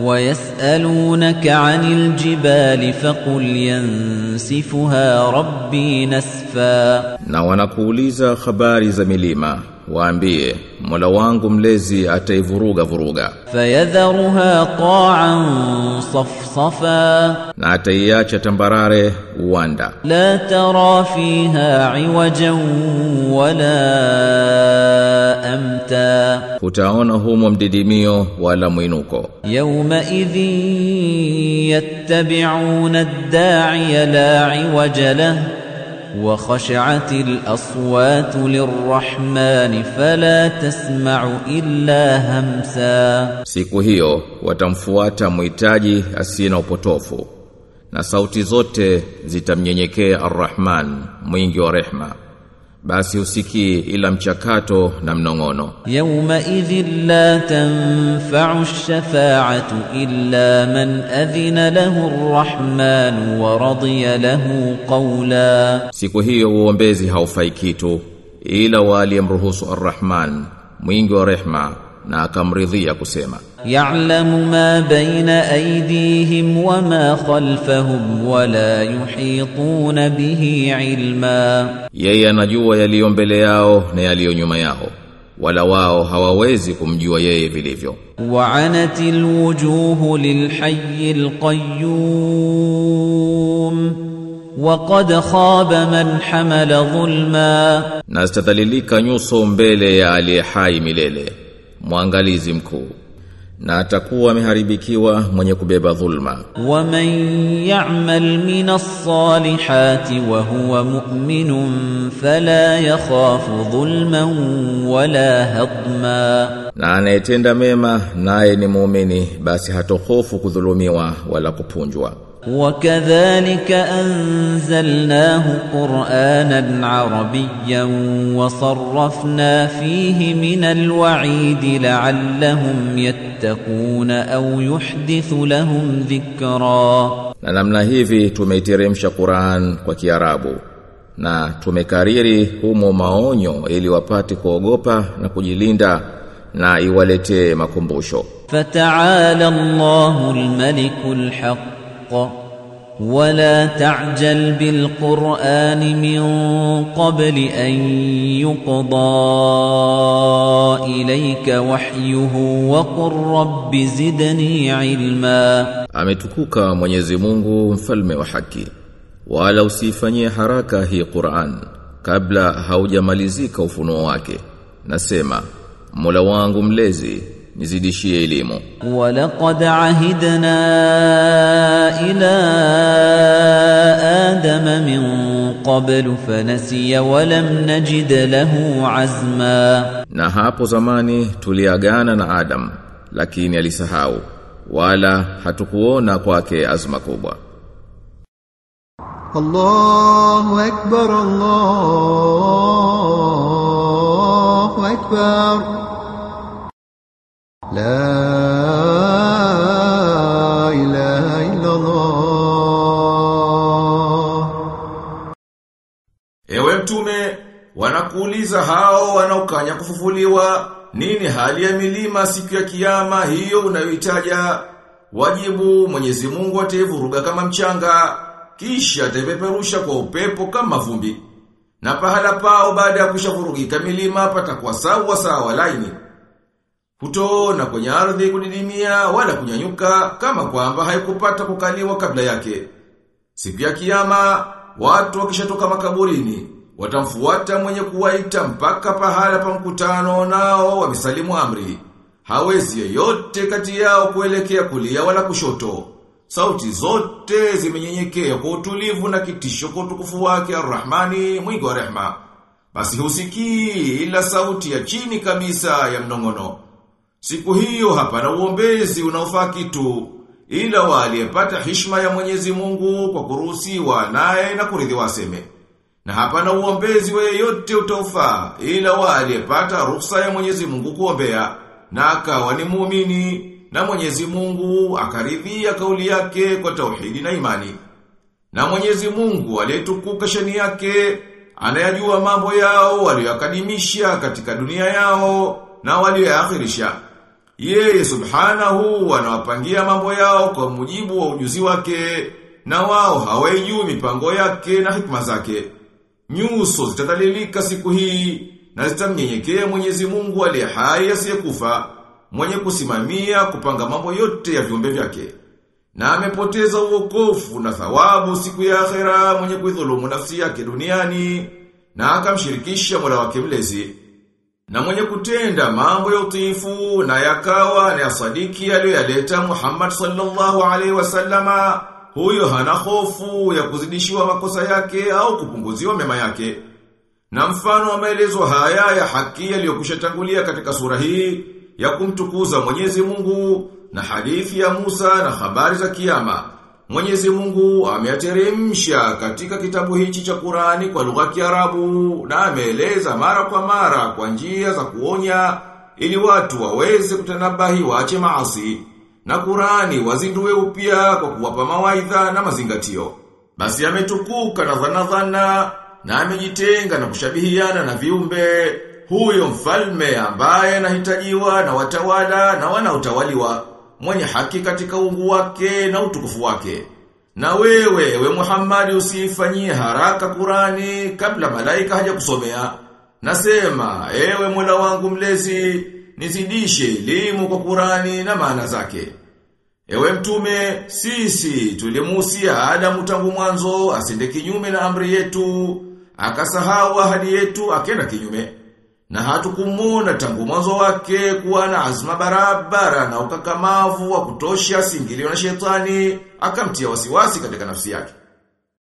ويسألونك عن الجبال فقل ينسفها ربي نسفا. نوانا كوليزا خباري زميليما وانبيه ملوانكم لزي أتي فروغا فروغا فيذرها طاعا صفصفا ناتياتش تمبراري واندا لا ترى فيها عوجا ولا أمتا hutaona humo mdidimio wala mwinuko. يومئذ يتبعون الداعي لا عوج له وخشعت الأصوات للرحمن فلا تسمع إلا همسا Siku hiyo watamfuata muhitaji asiye na upotofu, na sauti zote zitamnyenyekea Ar-Rahman, mwingi wa rehma. basi usikie ila mchakato na mnongono. Yawma idhin la tanfa'u ash-shafa'atu illa man adhina lahu ar-rahman wa radiya lahu qawla, siku hiyo uombezi haufai kitu ila waliamruhusu ar-Rahman mwingi wa rehma na akamridhia kusema. يعلم ما بين أيديهم وما خلفهم ولا يحيطون به علما Yeye anajua yaliyo mbele yao na yaliyo nyuma yao, wala wao hawawezi kumjua yeye vilivyo. وعنت الوجوه للحي القيوم وقد خاب من حمل ظلما Na zitadhalilika nyuso mbele ya aliye hai milele, mwangalizi mkuu na atakuwa ameharibikiwa mwenye kubeba dhulma. wa man ya'mal min as-salihati wa huwa mu'minun fala yakhafu dhulman wala hadma, na anayetenda mema naye ni muumini, basi hatohofu kudhulumiwa wala kupunjwa. وكذلك أنزلناه قرآنا عربيا وصرفنا فيه من الوعيد لعلهم يتقون أو يحدث لهم ذكرا Na namna hivi tumeiteremsha Qur'an kwa Kiarabu na tumekariri humo maonyo ili wapate kuogopa na kujilinda na iwaletee makumbusho. فتعالى الله الملك الحق ولا تعجل بالقرآن من قبل أن يقضى إليك وحيه وقل رب زدني علما. أمتكوكا من مونغو مفلم وحكي ولا usifanyie haraka hii Qur'an kabla haujamalizika ufunuo wake. Nasema Mola wangu mlezi nizidishie elimu. Wa laqad ahidna ila adam min qablu fanasiya walam najid lahu azma. Na hapo zamani tuliagana na adam lakini alisahau wala hatukuona kwake azma kubwa. Allahu akbar Allahu akbar. Wanakuuliza hao wanaokanya kufufuliwa, nini hali ya milima siku ya kiyama hiyo unayoitaja? Wajibu Mwenyezi Mungu ataivuruga kama mchanga, kisha ataipeperusha kwa upepo kama vumbi. Na pahala pao baada ya kushavurugika milima patakuwa sawa sawa laini. Hutoona kwenye ardhi kudidimia wala kunyanyuka kama kwamba haikupata kukaliwa kabla yake. Siku ya kiyama, watu wakishatoka makaburini, watamfuata mwenye kuwaita mpaka pahala pa mkutano nao wamesalimu amri. Hawezi yeyote kati yao kuelekea kulia wala kushoto. Sauti zote zimenyenyekea kwa utulivu na kitisho kwa utukufu wake Ar-Rahmani, mwingi wa rehma. Basi husikii ila sauti ya chini kabisa ya mnongono. Siku hiyo hapana uombezi unaofaa kitu ila waliyepata hishma ya Mwenyezi Mungu kwa kuruhusiwa naye na kuridhiwa aseme. Na hapana uombezi wa yeyote utaufaa ila waliyepata ruhusa ya Mwenyezi Mungu kuombea na akawa ni muumini na Mwenyezi Mungu akaridhia kauli yake kwa tauhidi na imani. Na Mwenyezi Mungu aliyetukuka shani yake anayajua mambo yao waliyokadimisha katika dunia yao na walioyaakhirisha. Yeye subhanahu anawapangia mambo yao kwa mujibu wa ujuzi wake na wao hawajui mipango yake na hikma zake. Nyuso zitadhalilika siku hii na zitamnyenyekea Mwenyezi Mungu aliye hai asiyekufa, mwenye kusimamia kupanga mambo yote ya viumbe vyake. Na amepoteza uokofu na thawabu siku ya akhera mwenye kuidhulumu nafsi yake duniani na akamshirikisha Mola wake mlezi. Na mwenye kutenda mambo ya utiifu na yakawa na ya sadiki aliyoyaleta Muhammad sallallahu alaihi wasallama, huyo hana hofu ya kuzidishiwa makosa yake au kupunguziwa mema yake. Na mfano wa maelezo haya ya haki yaliyokushatangulia katika sura hii ya kumtukuza Mwenyezi Mungu na hadithi ya Musa na habari za kiyama. Mwenyezi Mungu ameateremsha katika kitabu hichi cha Qurani kwa lugha ya Kiarabu na ameeleza mara kwa mara kwa njia za kuonya ili watu waweze kutanabahi waache maasi na Qurani wazindue upya kwa kuwapa mawaidha na mazingatio. Basi ametukuka na dhana dhana na amejitenga na kushabihiana na viumbe huyo mfalme ambaye anahitajiwa na watawala na wanaotawaliwa mwenye haki katika uungu wake na utukufu wake. Na wewe, we Muhammad usifanyie haraka Qurani kabla malaika haja kusomea. Nasema, ewe Mola wangu mlezi, nizidishe elimu kwa Qurani na maana zake. Ewe mtume, sisi tulimuhusia Adamu tangu mwanzo asende kinyume na amri yetu, akasahau ahadi yetu akenda kinyume. Na hatukumuona tangu mwanzo wake kuwa na azma barabara na ukakamavu wa kutosha singilio na shetani akamtia wasiwasi katika nafsi yake.